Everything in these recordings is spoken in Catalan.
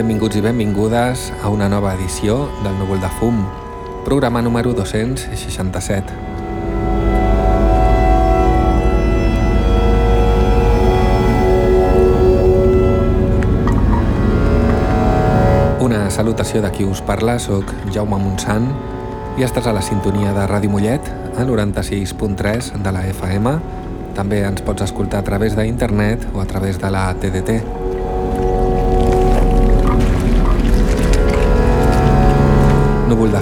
benvinguts i benvingudes a una nova edició del Núvol de Fum, programa número 267. Una salutació de qui us parla, sóc Jaume Montsant i estàs a la sintonia de Ràdio Mollet a 96.3 de la FM. També ens pots escoltar a través d'internet o a través de la TDT.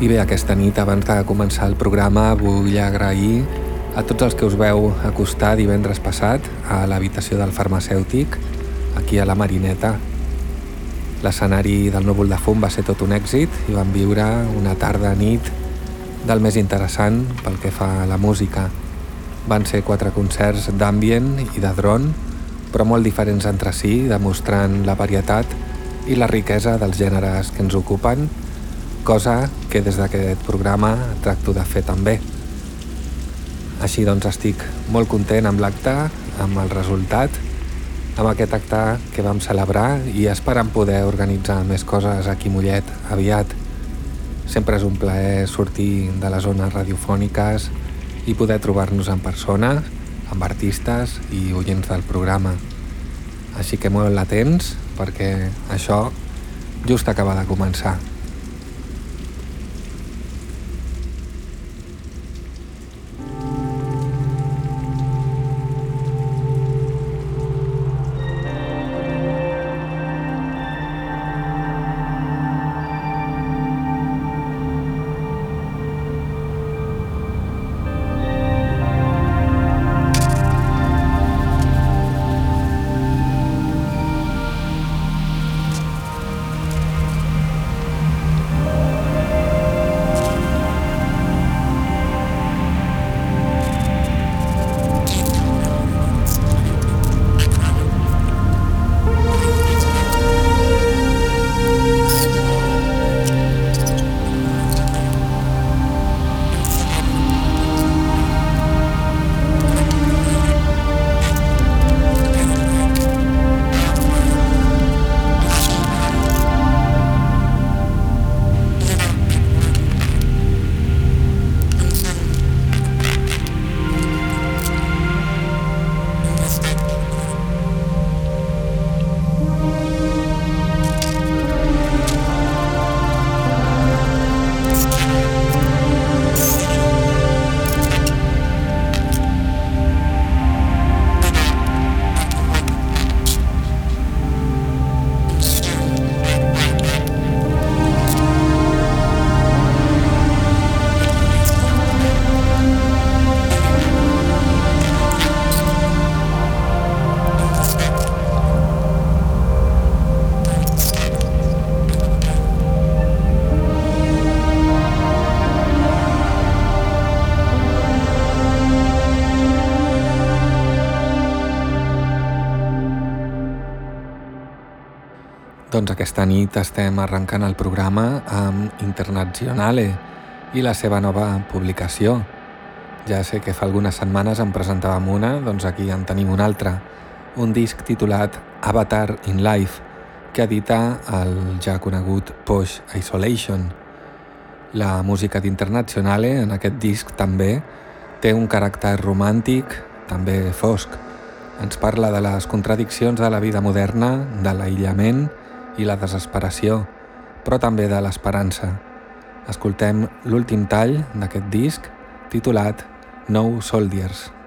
I bé, aquesta nit, abans de començar el programa, vull agrair a tots els que us veu acostar divendres passat a l'habitació del farmacèutic, aquí a la Marineta. L'escenari del núvol de fum va ser tot un èxit i vam viure una tarda-nit del més interessant pel que fa a la música. Van ser quatre concerts d'ambient i de dron, però molt diferents entre si, demostrant la varietat i la riquesa dels gèneres que ens ocupen cosa que des d'aquest programa tracto de fer també. Així doncs estic molt content amb l'acte, amb el resultat, amb aquest acte que vam celebrar i esperant poder organitzar més coses aquí a Mollet aviat. Sempre és un plaer sortir de les zones radiofòniques i poder trobar-nos en persona, amb artistes i oients del programa. Així que molt atents perquè això just acaba de començar. Doncs aquesta nit estem arrencant el programa amb Internazionale i la seva nova publicació. Ja sé que fa algunes setmanes en presentàvem una, doncs aquí en tenim una altra, un disc titulat Avatar in Life, que edita el ja conegut Posh Isolation. La música d'Internazionale en aquest disc també té un caràcter romàntic, també fosc. Ens parla de les contradiccions de la vida moderna, de l'aïllament i la desesperació, però també de l'esperança. Escoltem l'últim tall d'aquest disc titulat No Soldiers.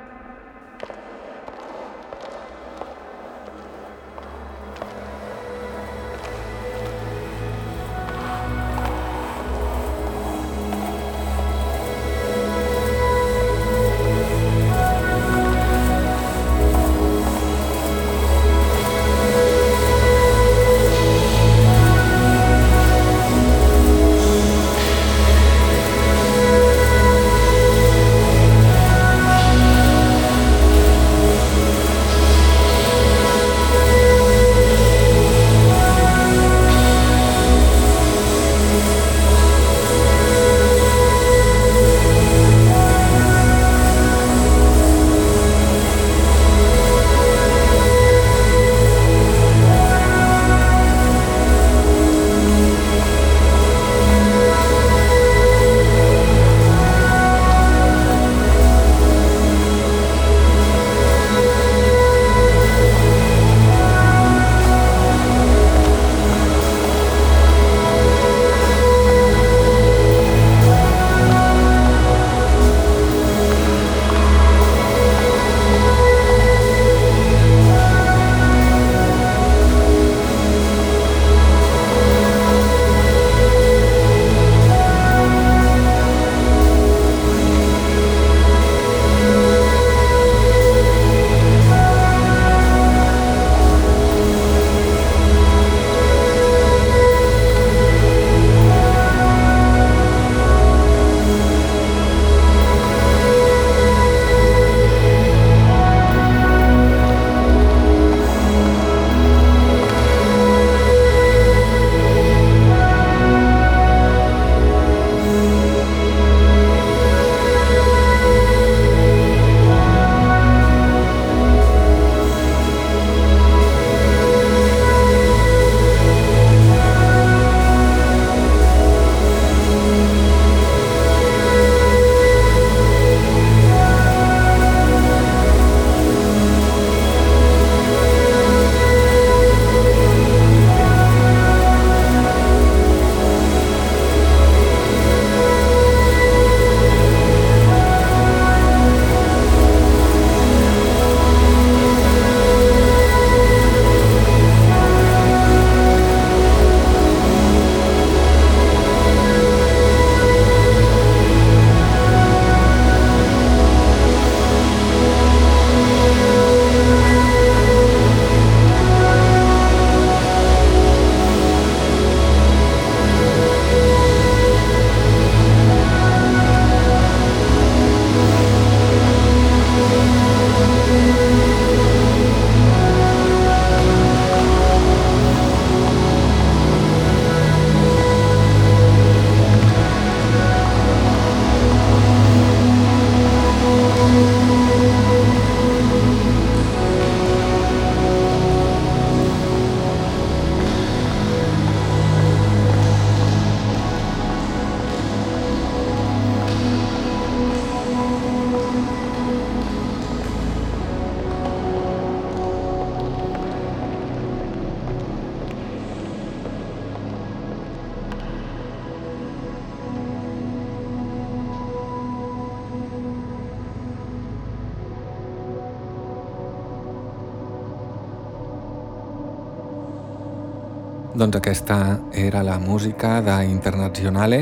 Doncs aquesta era la música d'Internazionale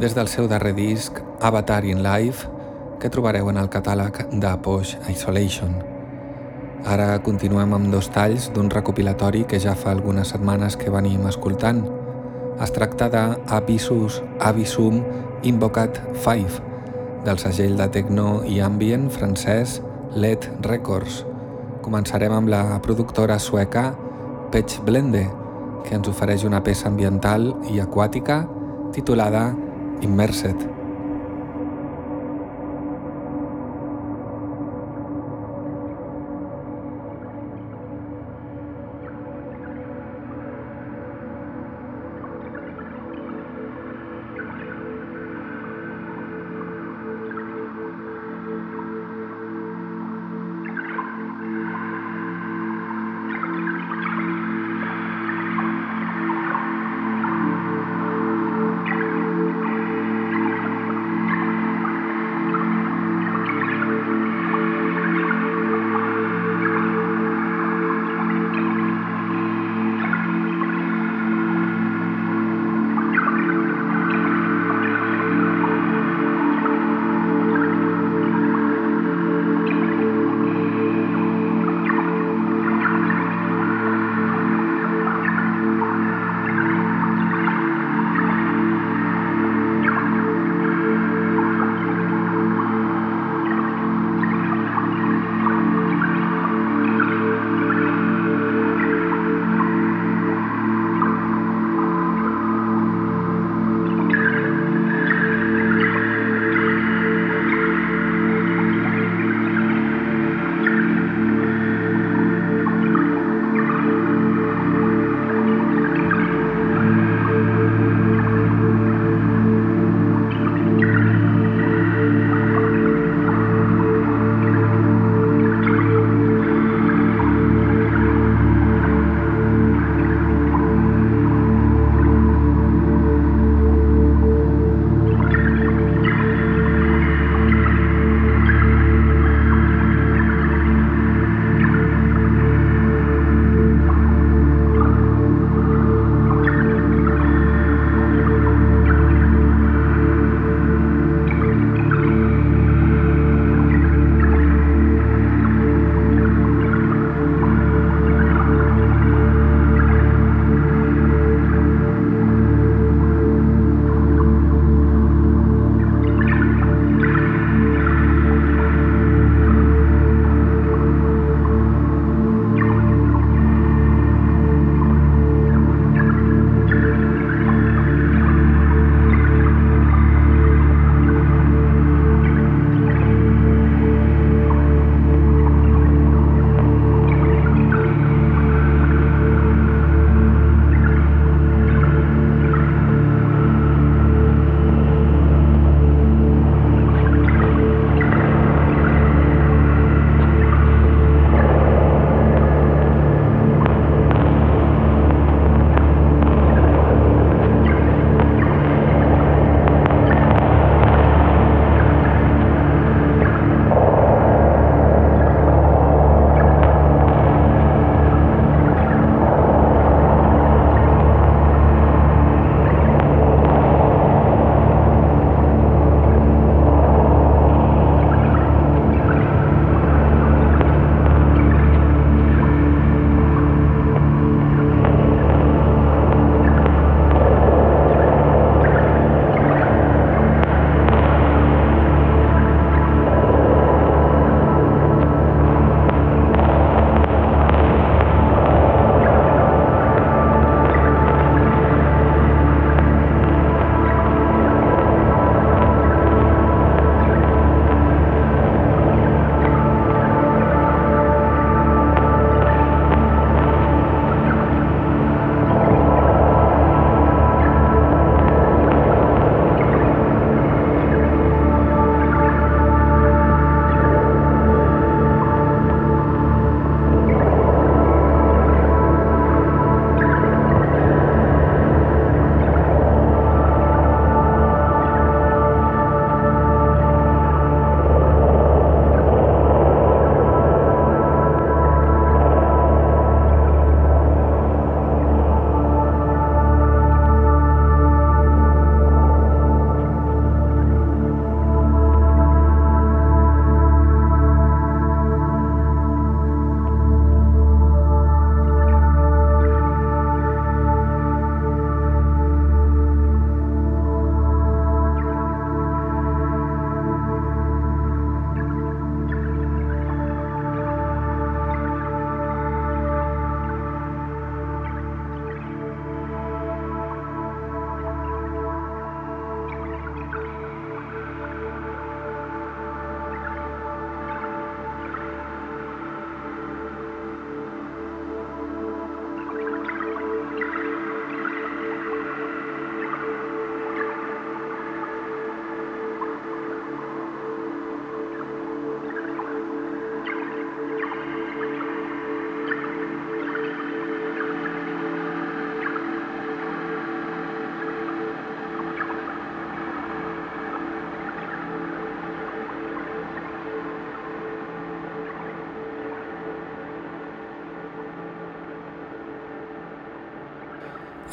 des del seu darrer disc Avatar in Life que trobareu en el catàleg de Posh Isolation. Ara continuem amb dos talls d'un recopilatori que ja fa algunes setmanes que venim escoltant. Es tracta de Abyssus Abyssum Invocat 5 del segell de techno i ambient francès LED Records. Començarem amb la productora sueca Patch Blende, que ens ofereix una peça ambiental i aquàtica titulada Immersed.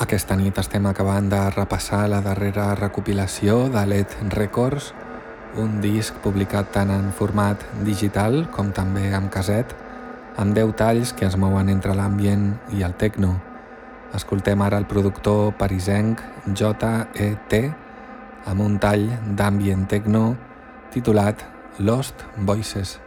Aquesta nit estem acabant de repassar la darrera recopilació de LED Records, un disc publicat tant en format digital com també amb caset, amb 10 talls que es mouen entre l'ambient i el techno. Escoltem ara el productor parisenc J.E.T. amb un tall d'ambient techno titulat Lost Voices.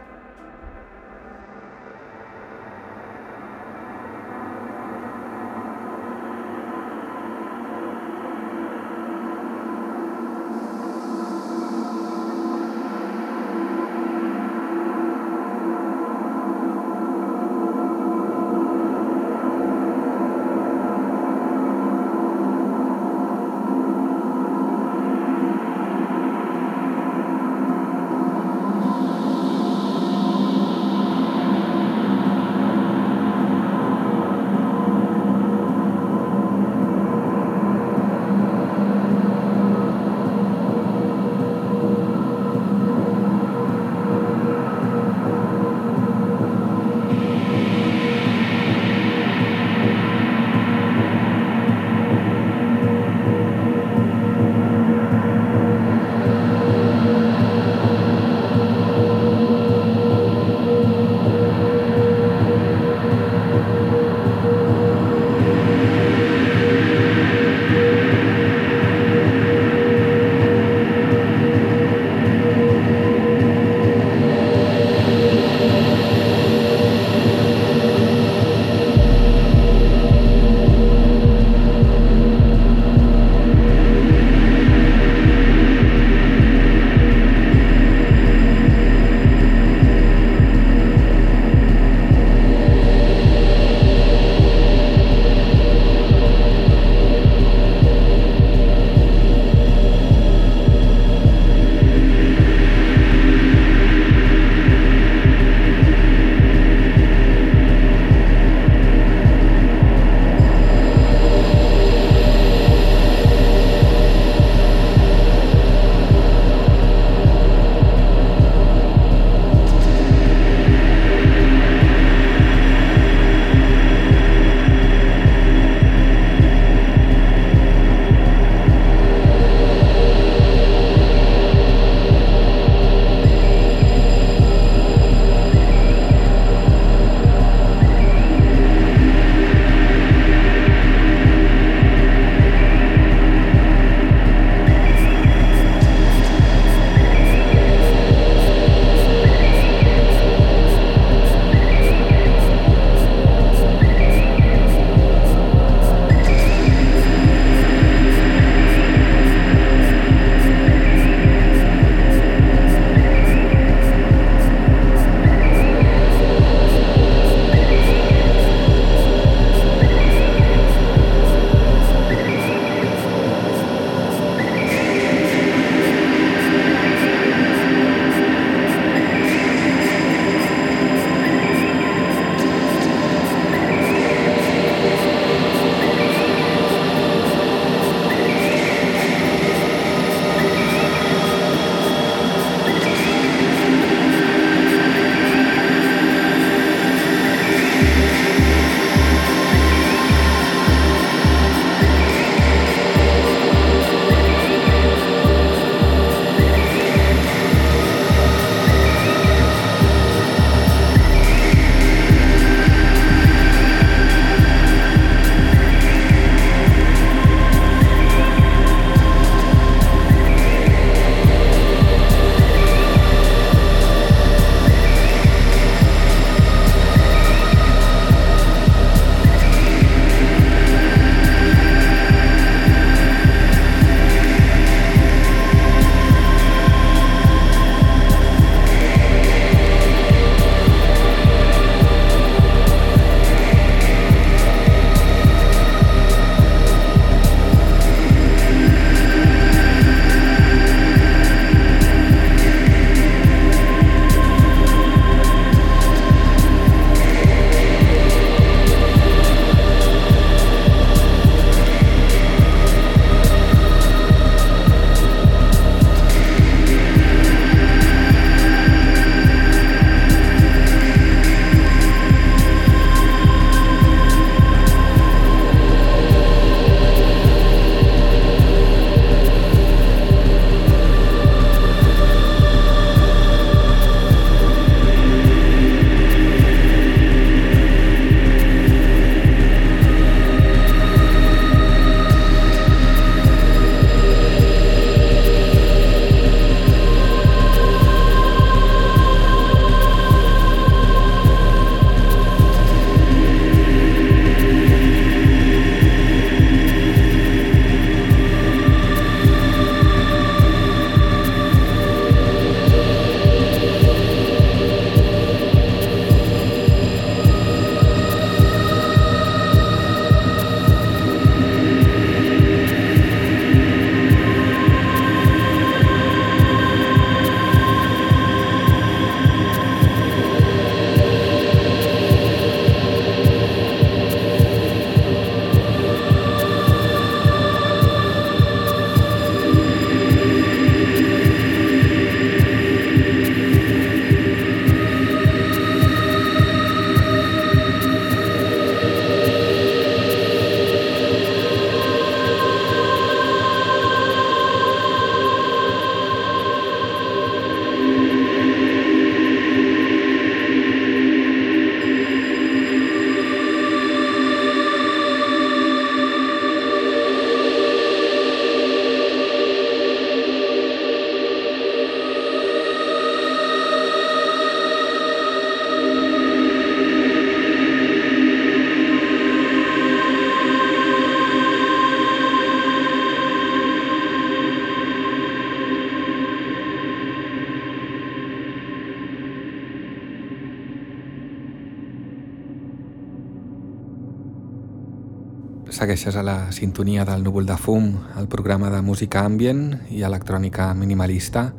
Segueixes a la sintonia del Núvol de Fum, el programa de música ambient i electrònica minimalista,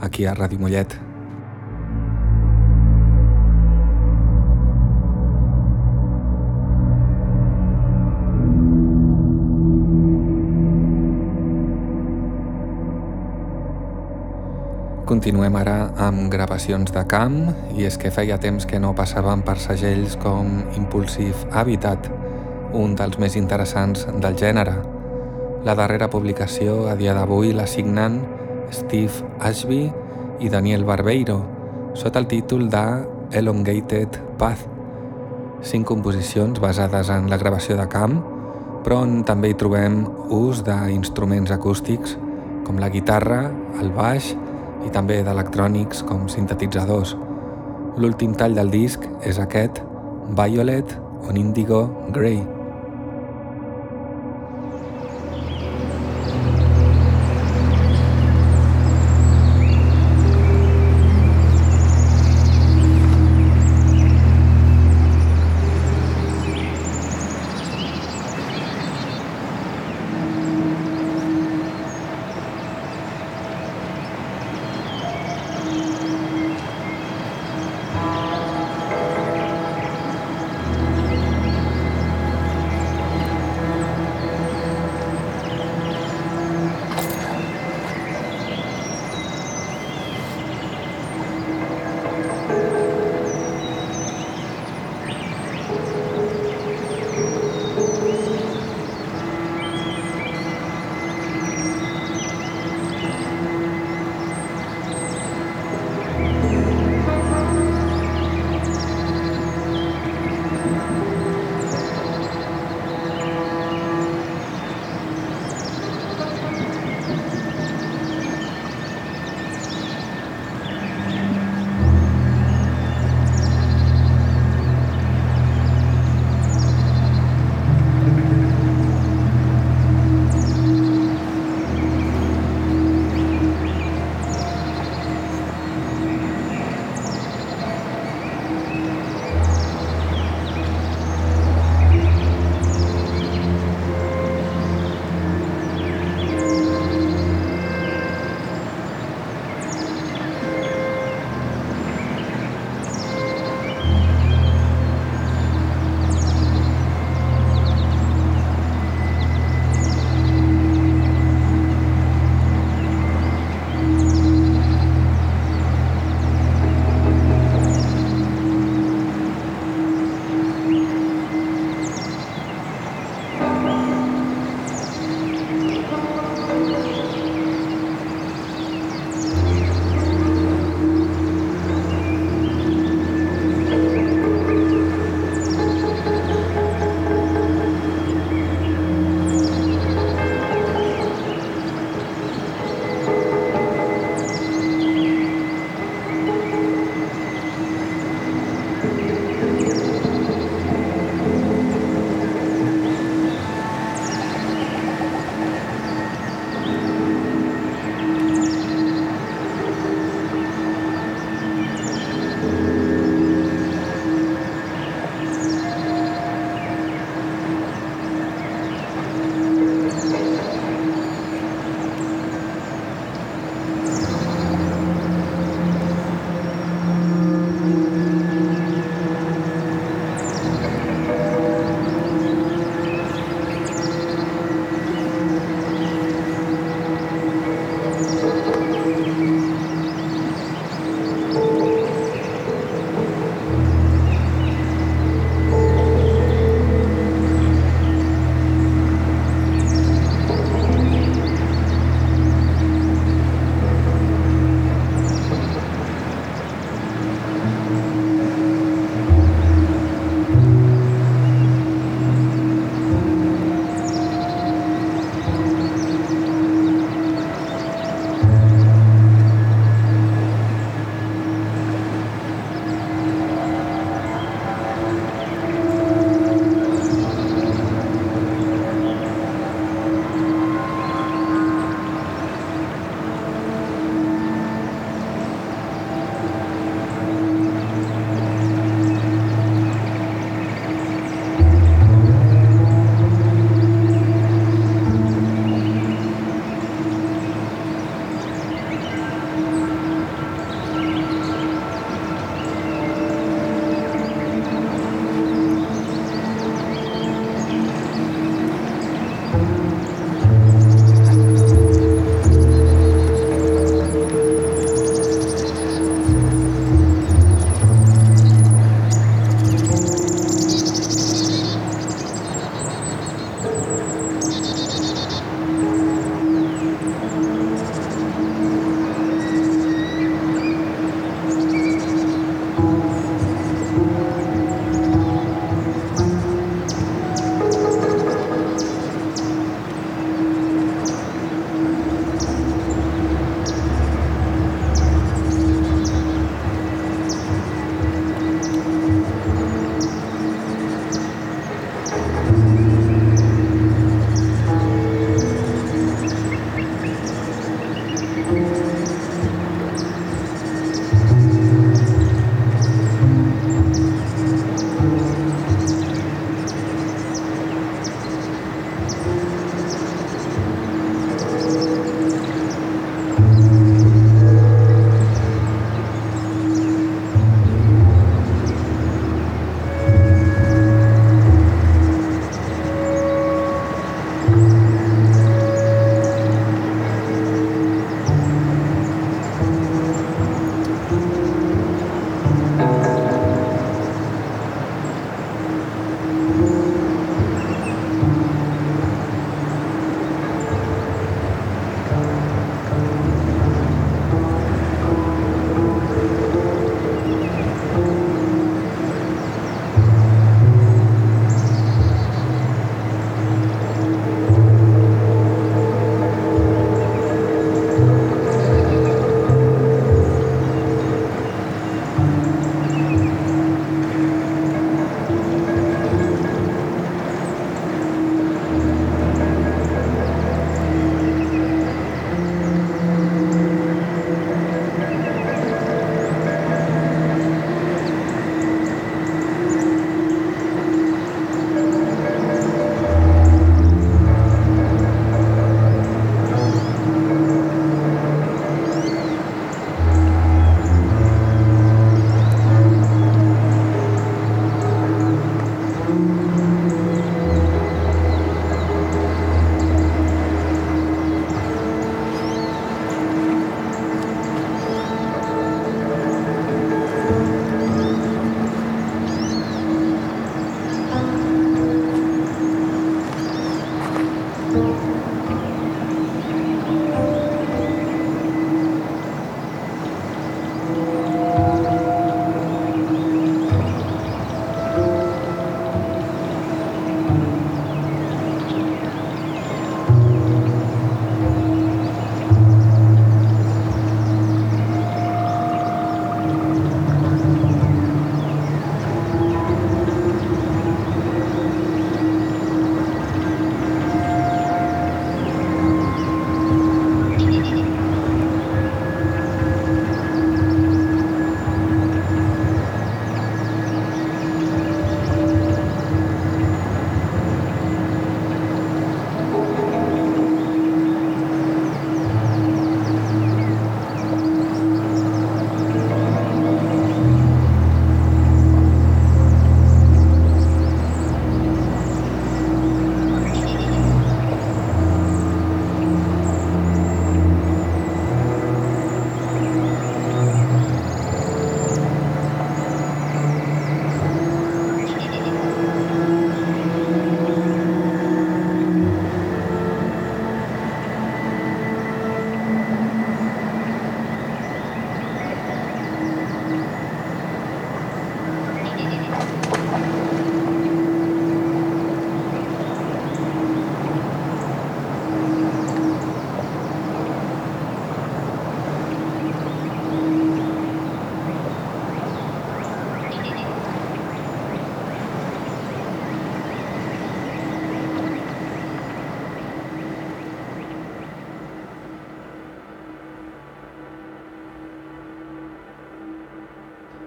aquí a Ràdio Mollet. Continuem ara amb gravacions de camp i és que feia temps que no passaven per segells com Impulsive Habitat, un dels més interessants del gènere. La darrera publicació a dia d'avui la signen Steve Ashby i Daniel Barbeiro, sota el títol de Elongated Path, cinc composicions basades en la gravació de camp, però on també hi trobem ús d'instruments acústics com la guitarra, el baix i també d'electrònics com sintetitzadors. L'últim tall del disc és aquest, Violet on Indigo Grey.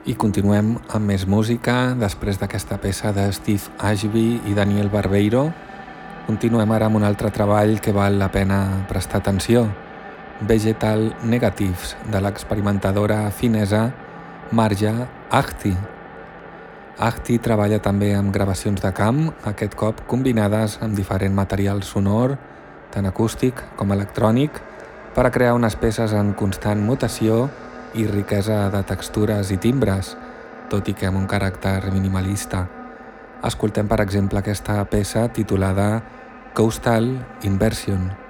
I continuem amb més música després d'aquesta peça de Steve Ashby i Daniel Barbeiro. Continuem ara amb un altre treball que val la pena prestar atenció. Vegetal Negatives, de l'experimentadora finesa Marja Ahti. Ahti treballa també amb gravacions de camp, aquest cop combinades amb diferent material sonor, tant acústic com electrònic, per a crear unes peces en constant mutació i riquesa de textures i timbres, tot i que amb un caràcter minimalista. Escoltem, per exemple, aquesta peça titulada Coastal Inversion.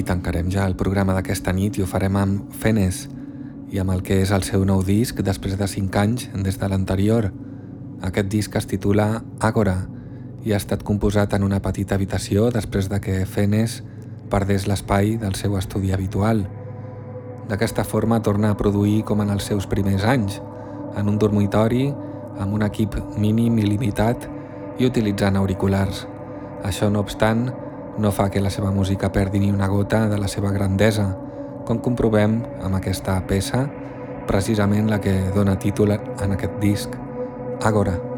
I tancarem ja el programa d'aquesta nit i ho farem amb Fenes i amb el que és el seu nou disc després de 5 anys des de l'anterior. Aquest disc es titula Ágora i ha estat composat en una petita habitació després de que Fenes perdés l'espai del seu estudi habitual. D'aquesta forma torna a produir com en els seus primers anys, en un dormitori, amb un equip mínim i limitat i utilitzant auriculars. Això, no obstant, no fa que la seva música perdi ni una gota de la seva grandesa, com comprovem amb aquesta peça, precisament la que dona títol en aquest disc, Agora.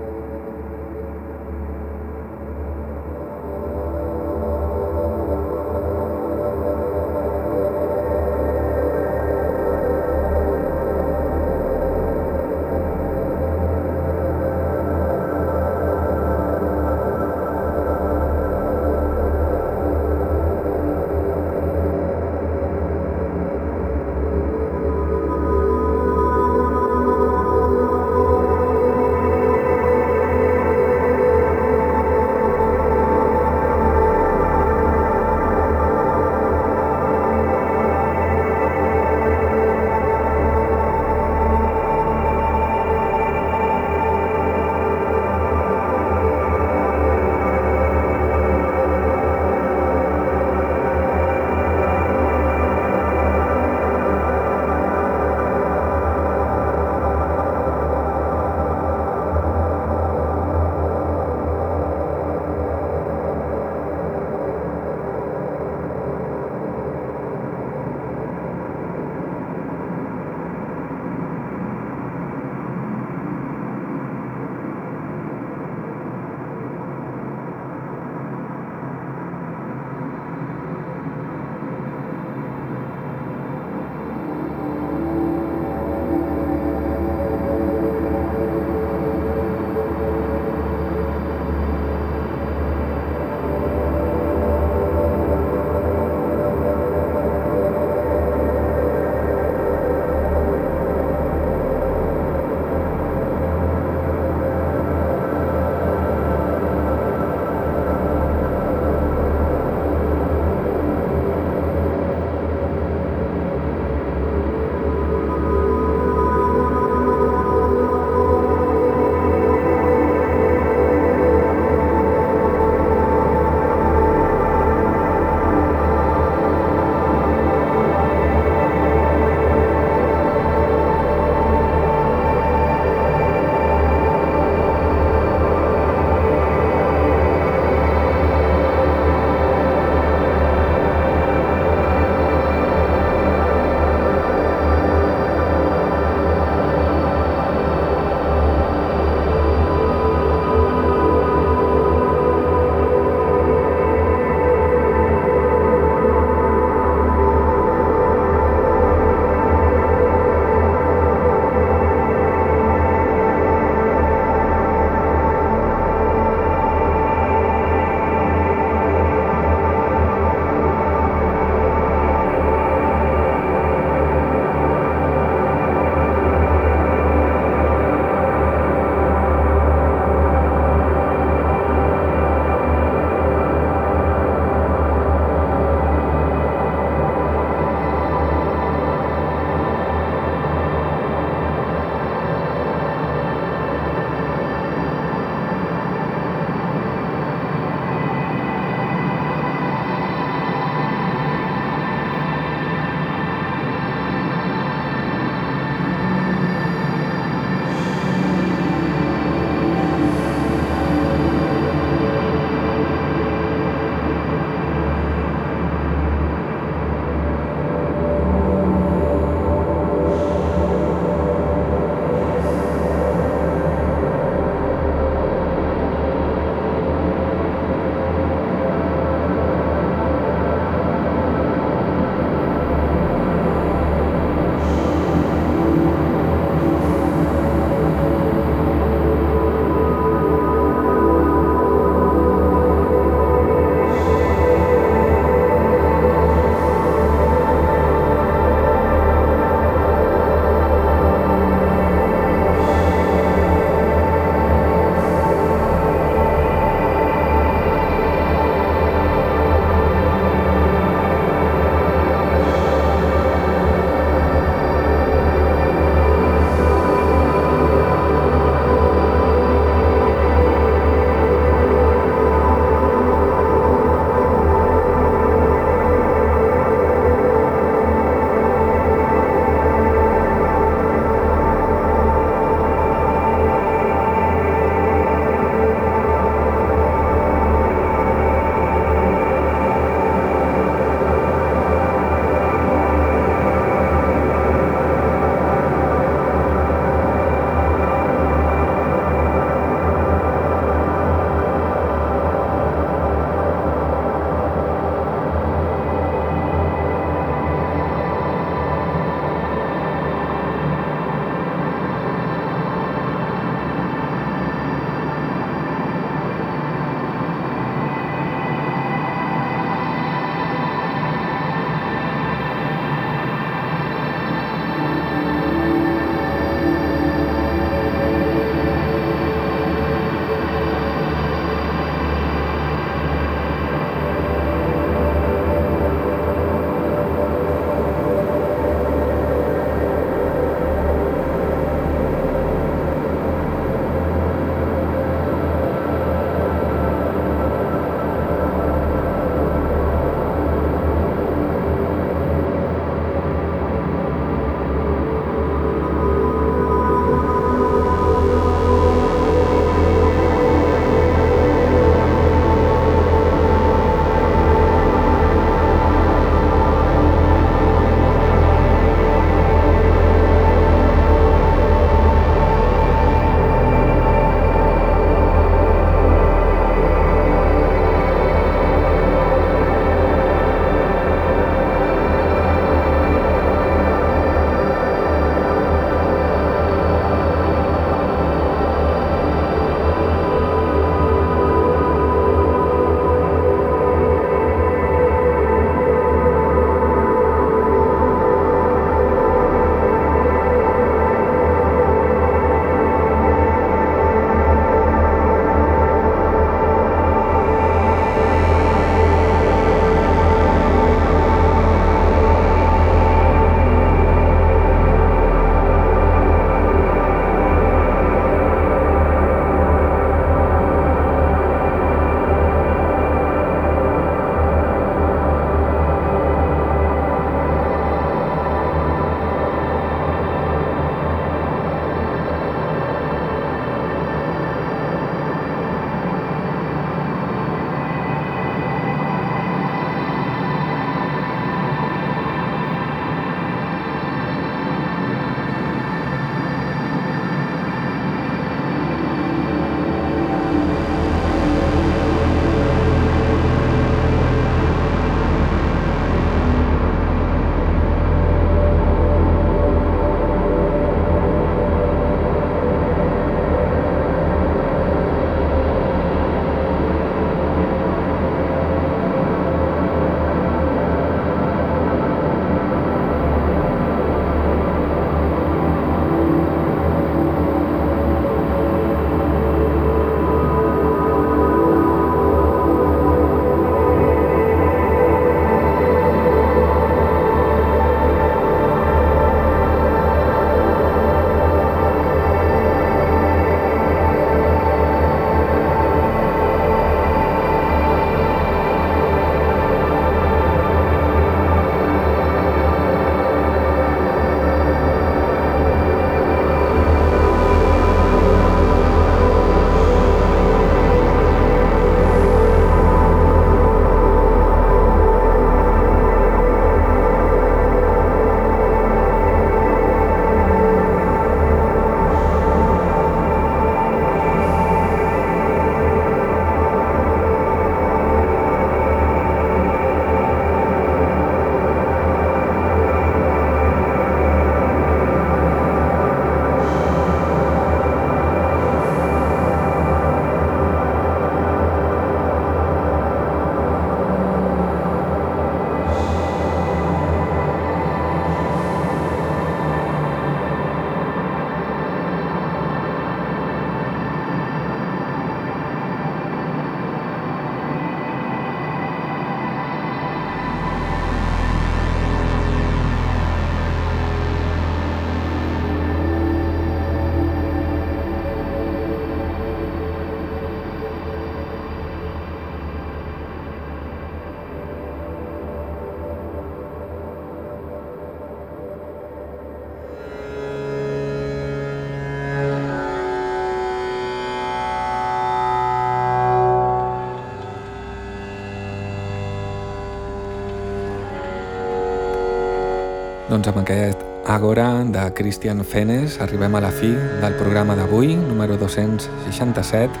Doncs amb aquest Agora de Christian Fenes arribem a la fi del programa d'avui, número 267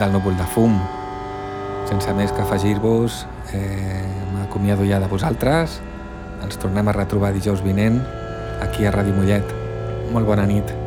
del Núvol de Fum. Sense més que afegir-vos, eh, m'acomiado ja de vosaltres. Ens tornem a retrobar dijous vinent aquí a Ràdio Mollet. Molt bona nit.